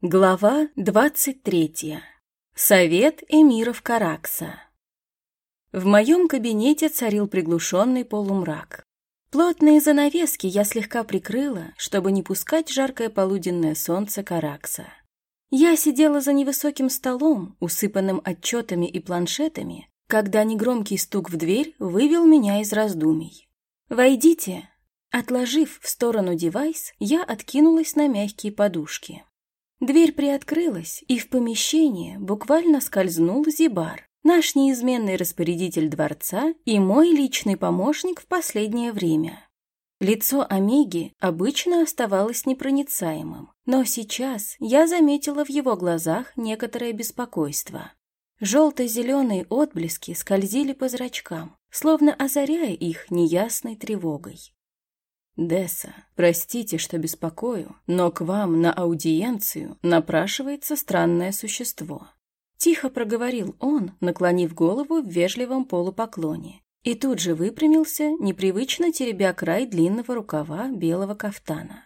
Глава 23. Совет эмиров Каракса. В моем кабинете царил приглушенный полумрак. Плотные занавески я слегка прикрыла, чтобы не пускать жаркое полуденное солнце Каракса. Я сидела за невысоким столом, усыпанным отчетами и планшетами, когда негромкий стук в дверь вывел меня из раздумий. «Войдите!» Отложив в сторону девайс, я откинулась на мягкие подушки. Дверь приоткрылась, и в помещение буквально скользнул Зибар, наш неизменный распорядитель дворца и мой личный помощник в последнее время. Лицо Омеги обычно оставалось непроницаемым, но сейчас я заметила в его глазах некоторое беспокойство. Желто-зеленые отблески скользили по зрачкам, словно озаряя их неясной тревогой. «Десса, простите, что беспокою, но к вам на аудиенцию напрашивается странное существо». Тихо проговорил он, наклонив голову в вежливом полупоклоне, и тут же выпрямился, непривычно теребя край длинного рукава белого кафтана.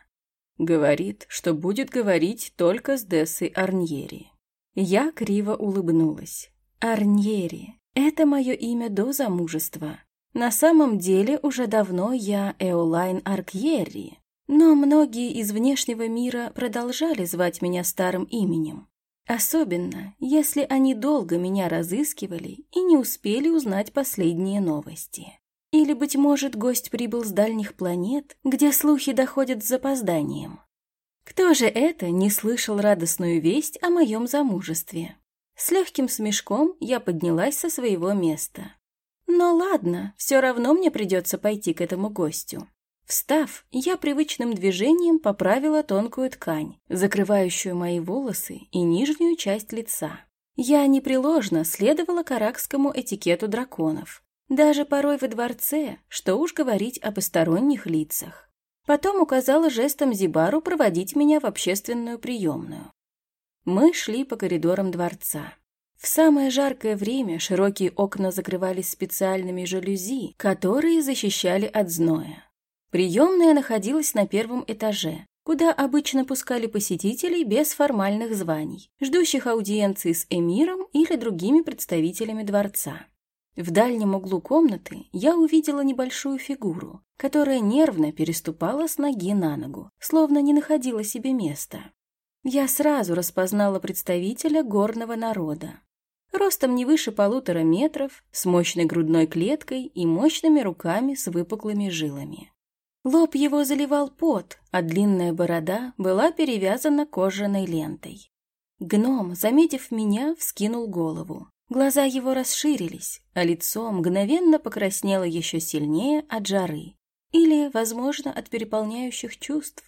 Говорит, что будет говорить только с Дессой Арньери. Я криво улыбнулась. Арньери — это мое имя до замужества, на самом деле уже давно я Эолайн Аркьерри, но многие из внешнего мира продолжали звать меня старым именем. Особенно, если они долго меня разыскивали и не успели узнать последние новости. Или, быть может, гость прибыл с дальних планет, где слухи доходят с запозданием. Кто же это не слышал радостную весть о моем замужестве? С легким смешком я поднялась со своего места. Но ладно, все равно мне придется пойти к этому гостю. Встав, я привычным движением поправила тонкую ткань, закрывающую мои волосы и нижнюю часть лица. Я непреложно следовала каракскому этикету драконов. Даже порой во дворце, что уж говорить о посторонних лицах. Потом указала жестом Зибару проводить меня в общественную приемную. Мы шли по коридорам дворца. В самое жаркое время широкие окна закрывались специальными жалюзи, которые защищали от зноя. Приемная находилась на первом этаже, куда обычно пускали посетителей без формальных званий, ждущих аудиенции с эмиром или другими представителями дворца. В дальнем углу комнаты я увидела небольшую фигуру, которая нервно переступала с ноги на ногу, словно не находила себе места. Я сразу распознала представителя горного народа ростом не выше полутора метров, с мощной грудной клеткой и мощными руками с выпуклыми жилами. Лоб его заливал пот, а длинная борода была перевязана кожаной лентой. Гном, заметив меня, вскинул голову. Глаза его расширились, а лицо мгновенно покраснело еще сильнее от жары или, возможно, от переполняющих чувств.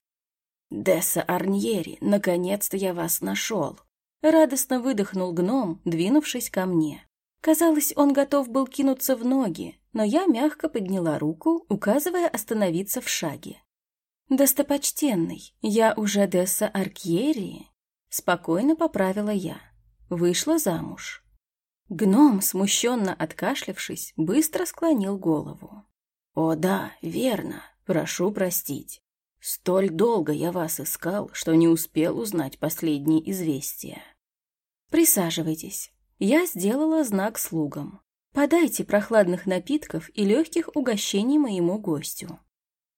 «Десса Арньери, наконец-то я вас нашел!» Радостно выдохнул гном, двинувшись ко мне. Казалось, он готов был кинуться в ноги, но я мягко подняла руку, указывая остановиться в шаге. «Достопочтенный, я уже Десса Аркьерии», — спокойно поправила я. Вышла замуж. Гном, смущенно откашлявшись, быстро склонил голову. «О да, верно, прошу простить. Столь долго я вас искал, что не успел узнать последние известия. «Присаживайтесь». Я сделала знак слугам. «Подайте прохладных напитков и легких угощений моему гостю».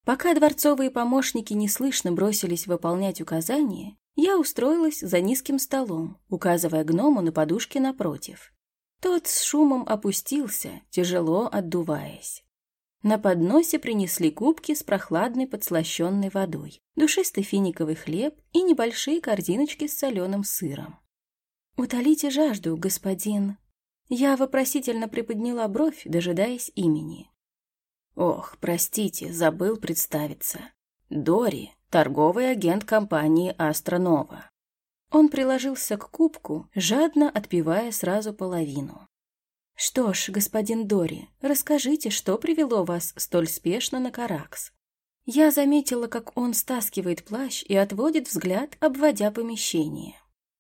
Пока дворцовые помощники неслышно бросились выполнять указания, я устроилась за низким столом, указывая гному на подушке напротив. Тот с шумом опустился, тяжело отдуваясь. На подносе принесли кубки с прохладной подслащенной водой, душистый финиковый хлеб и небольшие корзиночки с соленым сыром. «Утолите жажду, господин». Я вопросительно приподняла бровь, дожидаясь имени. «Ох, простите, забыл представиться. Дори, торговый агент компании «Астронова». Он приложился к кубку, жадно отпивая сразу половину. «Что ж, господин Дори, расскажите, что привело вас столь спешно на Каракс?» Я заметила, как он стаскивает плащ и отводит взгляд, обводя помещение.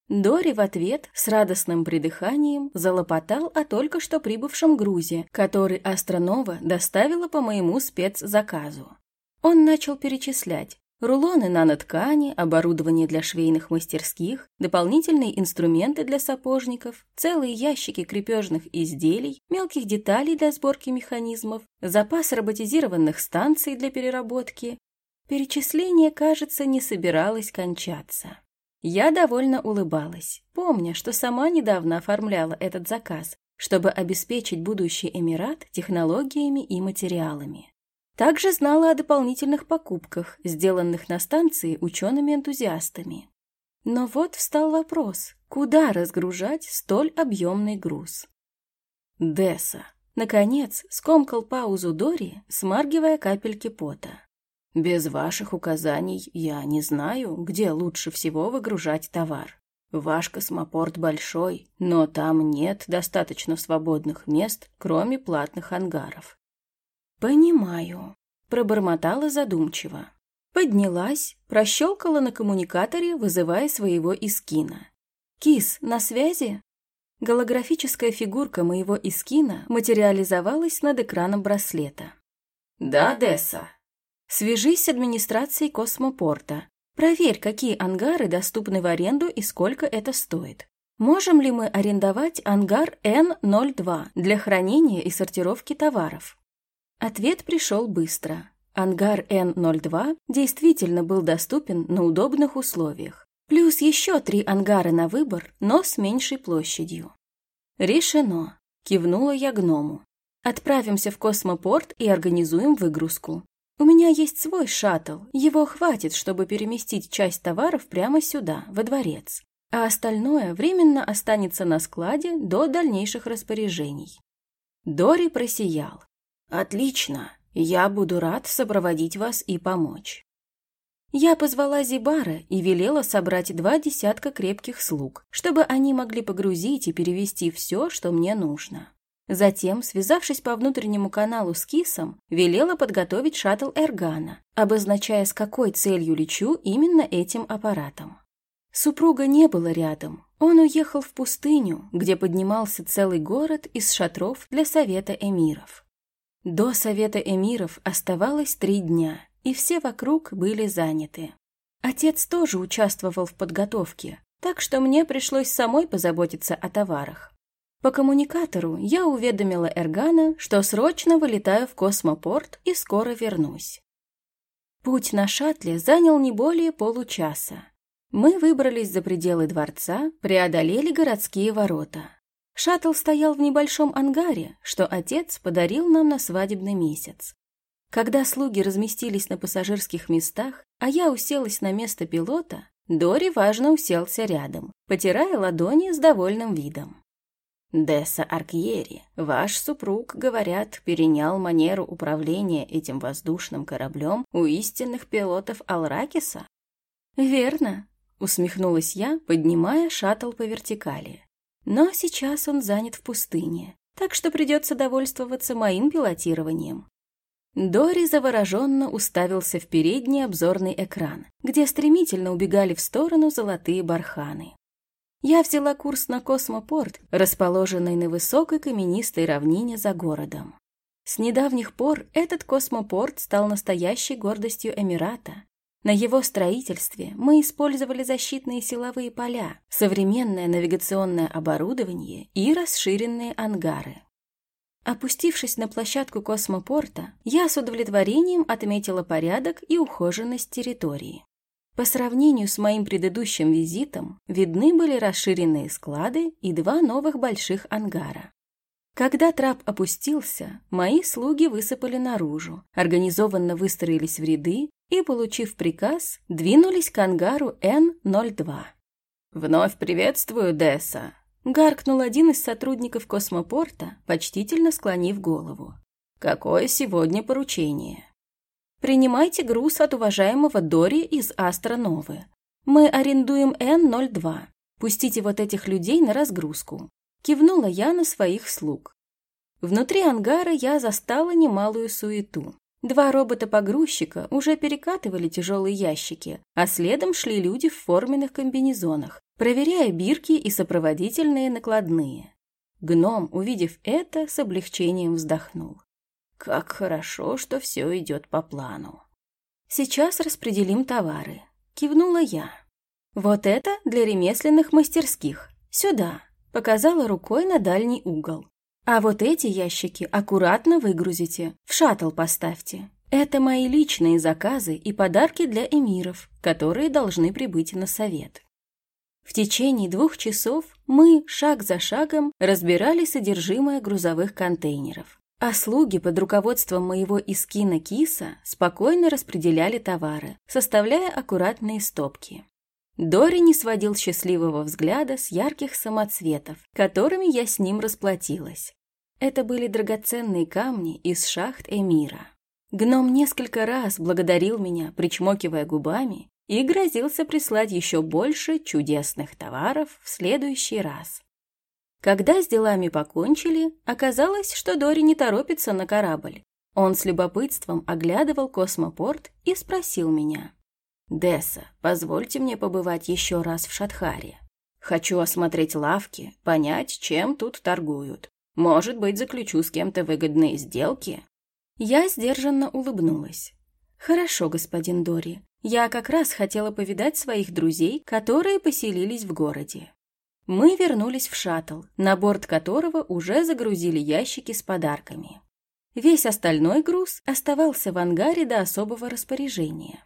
Дори в ответ с радостным придыханием залопотал о только что прибывшем грузе, который Астронова доставила по моему спецзаказу. Он начал перечислять, Рулоны наноткани, оборудование для швейных мастерских, дополнительные инструменты для сапожников, целые ящики крепежных изделий, мелких деталей для сборки механизмов, запас роботизированных станций для переработки. Перечисление, кажется, не собиралось кончаться. Я довольно улыбалась, помня, что сама недавно оформляла этот заказ, чтобы обеспечить будущий Эмират технологиями и материалами. Также знала о дополнительных покупках, сделанных на станции учеными-энтузиастами. Но вот встал вопрос, куда разгружать столь объемный груз? Десса. Наконец, скомкал паузу Дори, смаргивая капельки пота. Без ваших указаний я не знаю, где лучше всего выгружать товар. Ваш космопорт большой, но там нет достаточно свободных мест, кроме платных ангаров. «Понимаю», — пробормотала задумчиво. Поднялась, прощелкала на коммуникаторе, вызывая своего Искина. «Кис, на связи?» Голографическая фигурка моего Искина материализовалась над экраном браслета. «Да, Десса». «Свяжись с администрацией космопорта. Проверь, какие ангары доступны в аренду и сколько это стоит. Можем ли мы арендовать ангар N02 для хранения и сортировки товаров? Ответ пришел быстро. Ангар Н-02 действительно был доступен на удобных условиях. Плюс еще три ангара на выбор, но с меньшей площадью. «Решено», — кивнула я гному. «Отправимся в космопорт и организуем выгрузку. У меня есть свой шаттл, его хватит, чтобы переместить часть товаров прямо сюда, во дворец. А остальное временно останется на складе до дальнейших распоряжений». Дори просиял. «Отлично. Я буду рад сопроводить вас и помочь». Я позвала Зибара и велела собрать два десятка крепких слуг, чтобы они могли погрузить и перевести все, что мне нужно. Затем, связавшись по внутреннему каналу с Кисом, велела подготовить шаттл Эргана, обозначая, с какой целью лечу именно этим аппаратом. Супруга не было рядом. Он уехал в пустыню, где поднимался целый город из шатров для Совета Эмиров. До Совета Эмиров оставалось три дня, и все вокруг были заняты. Отец тоже участвовал в подготовке, так что мне пришлось самой позаботиться о товарах. По коммуникатору я уведомила Эргана, что срочно вылетаю в космопорт и скоро вернусь. Путь на шаттле занял не более получаса. Мы выбрались за пределы дворца, преодолели городские ворота. Шаттл стоял в небольшом ангаре, что отец подарил нам на свадебный месяц. Когда слуги разместились на пассажирских местах, а я уселась на место пилота, Дори важно уселся рядом, потирая ладони с довольным видом. «Десса Аркьери, ваш супруг, говорят, перенял манеру управления этим воздушным кораблем у истинных пилотов Алракиса?» «Верно», — усмехнулась я, поднимая шаттл по вертикали. Но сейчас он занят в пустыне, так что придется довольствоваться моим пилотированием. Дори завороженно уставился в передний обзорный экран, где стремительно убегали в сторону золотые барханы. Я взяла курс на космопорт, расположенный на высокой каменистой равнине за городом. С недавних пор этот космопорт стал настоящей гордостью Эмирата, на его строительстве мы использовали защитные силовые поля, современное навигационное оборудование и расширенные ангары. Опустившись на площадку космопорта, я с удовлетворением отметила порядок и ухоженность территории. По сравнению с моим предыдущим визитом, видны были расширенные склады и два новых больших ангара. Когда трап опустился, мои слуги высыпали наружу, организованно выстроились в ряды и, получив приказ, двинулись к ангару Н-02. «Вновь приветствую, Десса!» — гаркнул один из сотрудников космопорта, почтительно склонив голову. «Какое сегодня поручение?» «Принимайте груз от уважаемого Дори из Астроновы. Мы арендуем Н-02. Пустите вот этих людей на разгрузку. Кивнула я на своих слуг. Внутри ангара я застала немалую суету. Два робота-погрузчика уже перекатывали тяжелые ящики, а следом шли люди в форменных комбинезонах, проверяя бирки и сопроводительные накладные. Гном, увидев это, с облегчением вздохнул. «Как хорошо, что все идет по плану». Сейчас распределим товары. Кивнула я. Вот это для ремесленных мастерских. Сюда. Показала рукой на дальний угол. А вот эти ящики аккуратно выгрузите, в шаттл поставьте. Это мои личные заказы и подарки для эмиров, которые должны прибыть на совет. В течение двух часов мы, шаг за шагом, разбирали содержимое грузовых контейнеров. А слуги под руководством моего искина Киса спокойно распределяли товары, составляя аккуратные стопки. Дори не сводил счастливого взгляда с ярких самоцветов, которыми я с ним расплатилась. Это были драгоценные камни из шахт Эмира. Гном несколько раз благодарил меня, причмокивая губами, и грозился прислать еще больше чудесных товаров в следующий раз. Когда с делами покончили, оказалось, что Дори не торопится на корабль. Он с любопытством оглядывал космопорт и спросил меня. «Десса, позвольте мне побывать еще раз в Шатхаре. Хочу осмотреть лавки, понять, чем тут торгуют. Может быть, заключу с кем-то выгодные сделки?» Я сдержанно улыбнулась. «Хорошо, господин Дори. Я как раз хотела повидать своих друзей, которые поселились в городе. Мы вернулись в шаттл, на борт которого уже загрузили ящики с подарками. Весь остальной груз оставался в ангаре до особого распоряжения.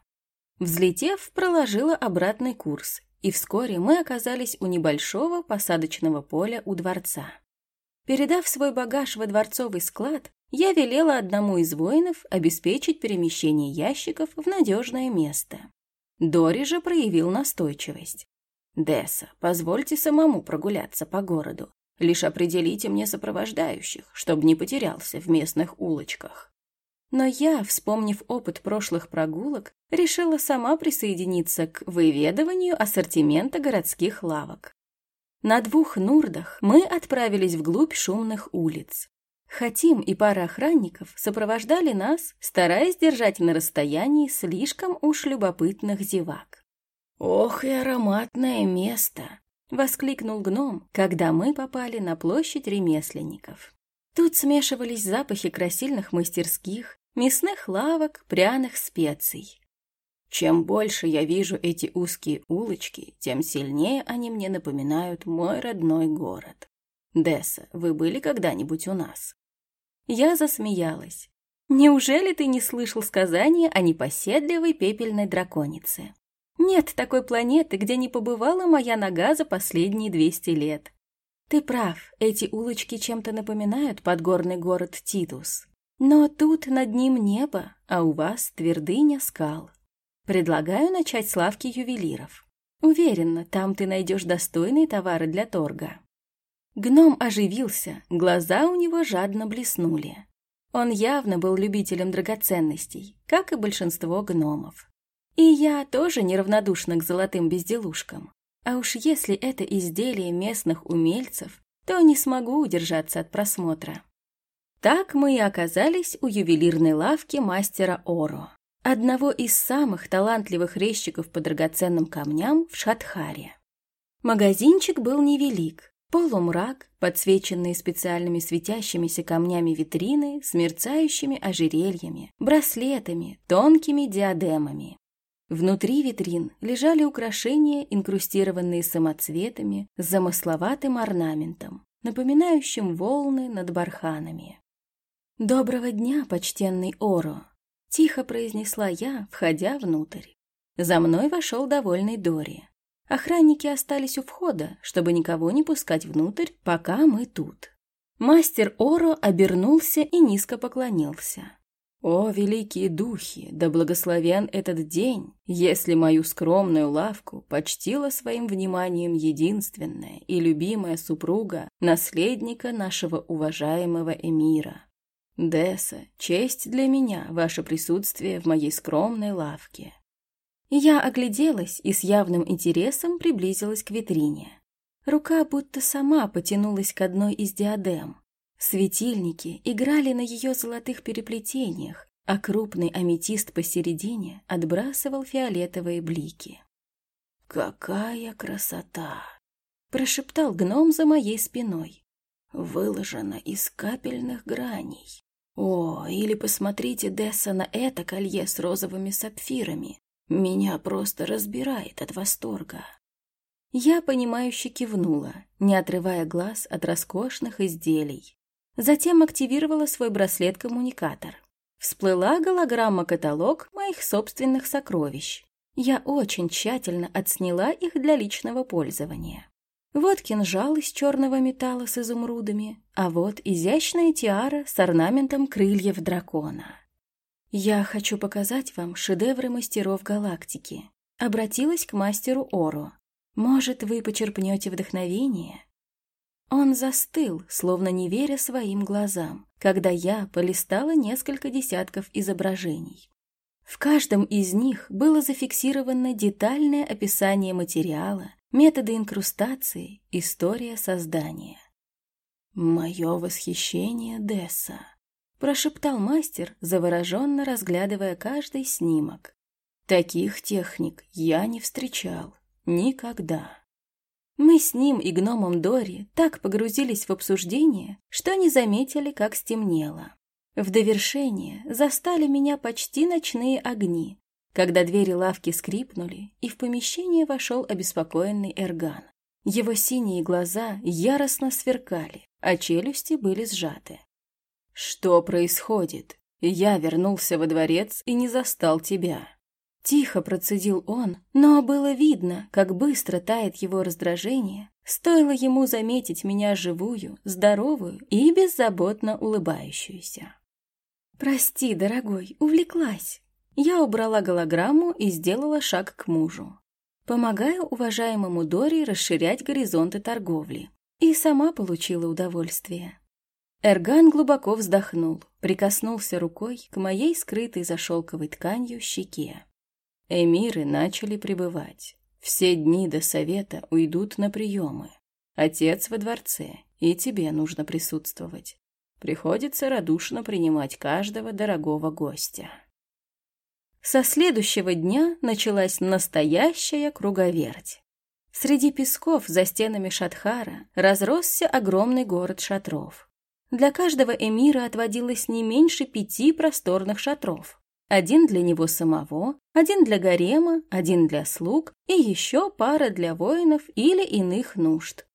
Взлетев, проложила обратный курс, и вскоре мы оказались у небольшого посадочного поля у дворца. Передав свой багаж во дворцовый склад, я велела одному из воинов обеспечить перемещение ящиков в надежное место. Дори же проявил настойчивость. Десса, позвольте самому прогуляться по городу. Лишь определите мне сопровождающих, чтобы не потерялся в местных улочках. Но я, вспомнив опыт прошлых прогулок, решила сама присоединиться к выведыванию ассортимента городских лавок. На двух нурдах мы отправились вглубь шумных улиц. Хатим и пара охранников сопровождали нас, стараясь держать на расстоянии слишком уж любопытных зевак. «Ох и ароматное место!» — воскликнул гном, когда мы попали на площадь ремесленников. Тут смешивались запахи красильных мастерских, мясных лавок, пряных специй. Чем больше я вижу эти узкие улочки, тем сильнее они мне напоминают мой родной город. Десса, вы были когда-нибудь у нас? Я засмеялась. Неужели ты не слышал сказания о непоседливой пепельной драконице? Нет такой планеты, где не побывала моя нога за последние 200 лет. Ты прав, эти улочки чем-то напоминают подгорный город Титус. Но тут над ним небо, а у вас твердыня скал. Предлагаю начать с лавки ювелиров. Уверена, там ты найдешь достойные товары для торга. Гном оживился, глаза у него жадно блеснули. Он явно был любителем драгоценностей, как и большинство гномов. И я тоже неравнодушна к золотым безделушкам. А уж если это изделие местных умельцев, то не смогу удержаться от просмотра. Так мы и оказались у ювелирной лавки мастера Оро, одного из самых талантливых резчиков по драгоценным камням в Шатхаре. Магазинчик был невелик, полумрак, подсвеченные специальными светящимися камнями витрины с мерцающими ожерельями, браслетами, тонкими диадемами. Внутри витрин лежали украшения, инкрустированные самоцветами с замысловатым орнаментом, напоминающим волны над барханами. «Доброго дня, почтенный Оро!» — тихо произнесла я, входя внутрь. За мной вошел довольный Дори. Охранники остались у входа, чтобы никого не пускать внутрь, пока мы тут. Мастер Оро обернулся и низко поклонился. О, великие духи, да благословен этот день, если мою скромную лавку почтила своим вниманием единственная и любимая супруга, наследника нашего уважаемого эмира. Десса, честь для меня ваше присутствие в моей скромной лавке. Я огляделась и с явным интересом приблизилась к витрине. Рука будто сама потянулась к одной из диадем, Светильники играли на ее золотых переплетениях, а крупный аметист посередине отбрасывал фиолетовые блики. «Какая красота!» — прошептал гном за моей спиной. «Выложена из капельных граней. О, или посмотрите, Десса, на это колье с розовыми сапфирами. Меня просто разбирает от восторга. Я, понимающе кивнула, не отрывая глаз от роскошных изделий. Затем активировала свой браслет-коммуникатор. Всплыла голограмма-каталог моих собственных сокровищ. Я очень тщательно отсняла их для личного пользования. Вот кинжал из черного металла с изумрудами, а вот изящная тиара с орнаментом крыльев дракона. Я хочу показать вам шедевры мастеров галактики. Обратилась к мастеру Оро. Может, вы почерпнете вдохновение? Он застыл, словно не веря своим глазам, когда я полистала несколько десятков изображений. В каждом из них было зафиксировано детальное описание материала, методы инкрустации, история создания. «Мое восхищение, Десса», — прошептал мастер, завороженно разглядывая каждый снимок. «Таких техник я не встречал. Никогда. Мы с ним и гномом Дори так погрузились в обсуждение, что не заметили, как стемнело. В довершение застали меня почти ночные огни, когда двери лавки скрипнули, и в помещение вошел обеспокоенный Эрган. Его синие глаза яростно сверкали, а челюсти были сжаты. «Что происходит? Я вернулся во дворец и не застал тебя», Тихо процедил он, но было видно, как быстро тает его раздражение, стоило ему заметить меня живую, здоровую и беззаботно улыбающуюся. «Прости, дорогой, увлеклась». Я убрала голограмму и сделала шаг к мужу. Помогаю уважаемому Дори расширять горизонты торговли. И сама получила удовольствие. Эрган глубоко вздохнул, прикоснулся рукой к моей скрытой за шелковой тканью щеке. Эмиры начали прибывать. Все дни до совета уйдут на приемы. Отец во дворце, и тебе нужно присутствовать. Приходится радушно принимать каждого дорогого гостя. Со следующего дня началась настоящая круговерть. Среди песков за стенами Шатхара разросся огромный город шатров. Для каждого эмира отводилось не меньше пяти просторных шатров. Один для него самого, один для гарема, один для слуг и еще пара для воинов или иных нужд.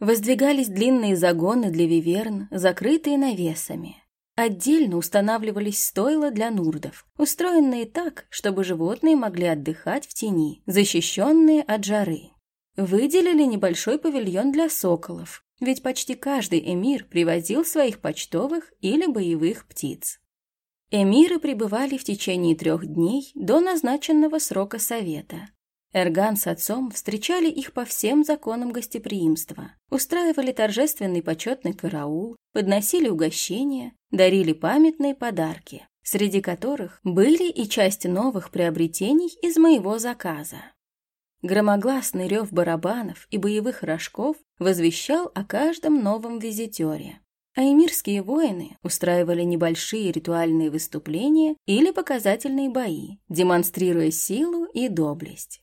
Воздвигались длинные загоны для виверн, закрытые навесами. Отдельно устанавливались стойла для нурдов, устроенные так, чтобы животные могли отдыхать в тени, защищенные от жары. Выделили небольшой павильон для соколов, ведь почти каждый эмир привозил своих почтовых или боевых птиц. Эмиры пребывали в течение трех дней до назначенного срока совета. Эрган с отцом встречали их по всем законам гостеприимства, устраивали торжественный почетный караул, подносили угощения, дарили памятные подарки, среди которых были и часть новых приобретений из моего заказа. Громогласный рев барабанов и боевых рожков возвещал о каждом новом визитере а эмирские воины устраивали небольшие ритуальные выступления или показательные бои, демонстрируя силу и доблесть.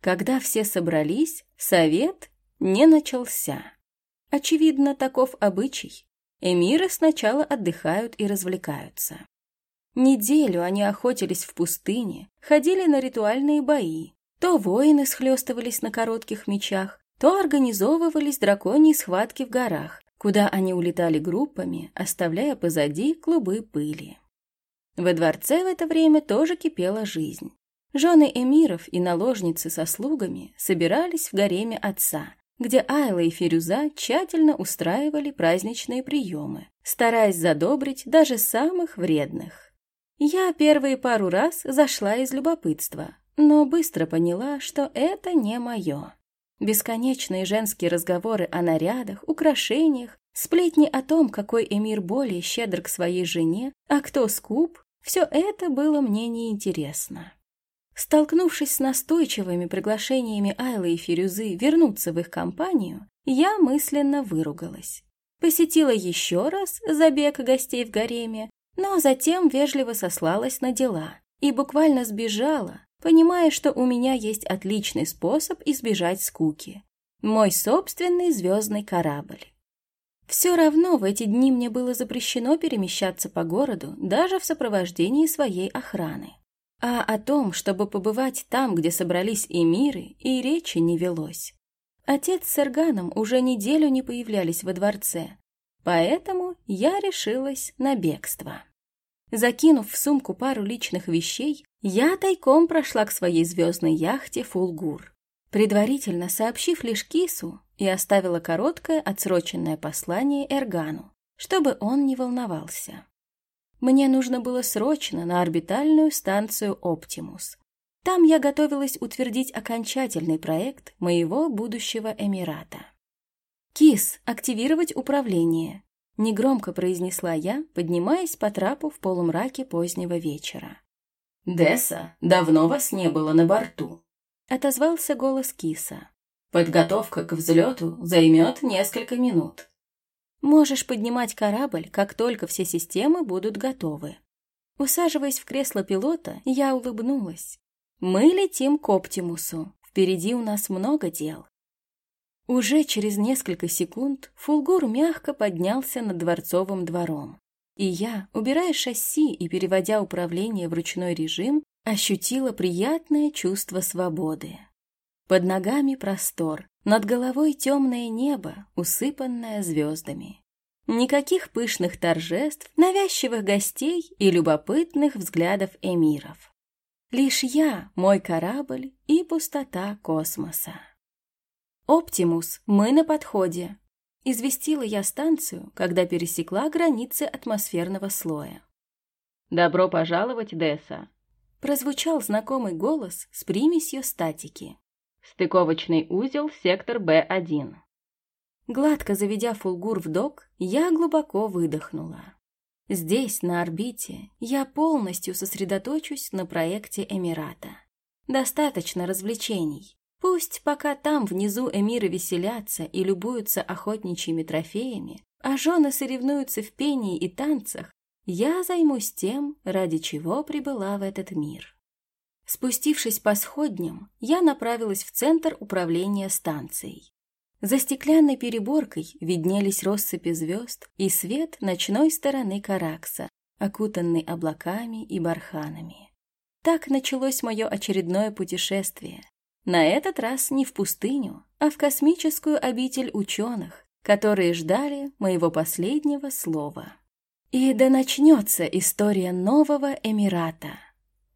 Когда все собрались, совет не начался. Очевидно, таков обычай. Эмиры сначала отдыхают и развлекаются. Неделю они охотились в пустыне, ходили на ритуальные бои. То воины схлестывались на коротких мечах, то организовывались драконьи схватки в горах, куда они улетали группами, оставляя позади клубы пыли. Во дворце в это время тоже кипела жизнь. Жены эмиров и наложницы со слугами собирались в гареме отца, где Айла и Фирюза тщательно устраивали праздничные приемы, стараясь задобрить даже самых вредных. Я первые пару раз зашла из любопытства, но быстро поняла, что это не мое. Бесконечные женские разговоры о нарядах, украшениях, сплетни о том, какой эмир более щедр к своей жене, а кто скуп, все это было мне неинтересно. Столкнувшись с настойчивыми приглашениями Айлы и Фирюзы вернуться в их компанию, я мысленно выругалась. Посетила еще раз забег гостей в гареме, но затем вежливо сослалась на дела и буквально сбежала, понимая, что у меня есть отличный способ избежать скуки. Мой собственный звездный корабль. Все равно в эти дни мне было запрещено перемещаться по городу даже в сопровождении своей охраны. А о том, чтобы побывать там, где собрались эмиры, и речи не велось. Отец с Эрганом уже неделю не появлялись во дворце, поэтому я решилась на бегство. Закинув в сумку пару личных вещей, я тайком прошла к своей звездной яхте «Фулгур», предварительно сообщив лишь Кису и оставила короткое отсроченное послание Эргану, чтобы он не волновался. Мне нужно было срочно на орбитальную станцию «Оптимус». Там я готовилась утвердить окончательный проект моего будущего Эмирата. «Кис, активировать управление», — негромко произнесла я, поднимаясь по трапу в полумраке позднего вечера. «Десса, давно вас не было на борту», — отозвался голос Киса. «Подготовка к взлету займет несколько минут». Можешь поднимать корабль, как только все системы будут готовы. Усаживаясь в кресло пилота, я улыбнулась. Мы летим к Оптимусу. Впереди у нас много дел. Уже через несколько секунд Фулгур мягко поднялся над дворцовым двором. И я, убирая шасси и переводя управление в ручной режим, ощутила приятное чувство свободы. Под ногами простор, над головой темное небо, усыпанное звездами. Никаких пышных торжеств, навязчивых гостей и любопытных взглядов эмиров. Лишь я, мой корабль и пустота космоса. «Оптимус, мы на подходе», — известила я станцию, когда пересекла границы атмосферного слоя. «Добро пожаловать, Десса», — прозвучал знакомый голос с примесью статики. Стыковочный узел, сектор Б1. Гладко заведя фулгур в док, я глубоко выдохнула. Здесь, на орбите, я полностью сосредоточусь на проекте Эмирата. Достаточно развлечений. Пусть пока там внизу эмиры веселятся и любуются охотничьими трофеями, а жены соревнуются в пении и танцах, я займусь тем, ради чего прибыла в этот мир. Спустившись по сходням, я направилась в центр управления станцией. За стеклянной переборкой виднелись россыпи звезд и свет ночной стороны Каракса, окутанный облаками и барханами. Так началось мое очередное путешествие. На этот раз не в пустыню, а в космическую обитель ученых, которые ждали моего последнего слова. И да начнется история нового Эмирата.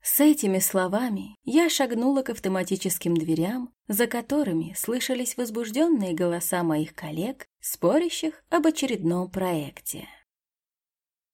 С этими словами я шагнула к автоматическим дверям, за которыми слышались возбужденные голоса моих коллег, спорящих об очередном проекте.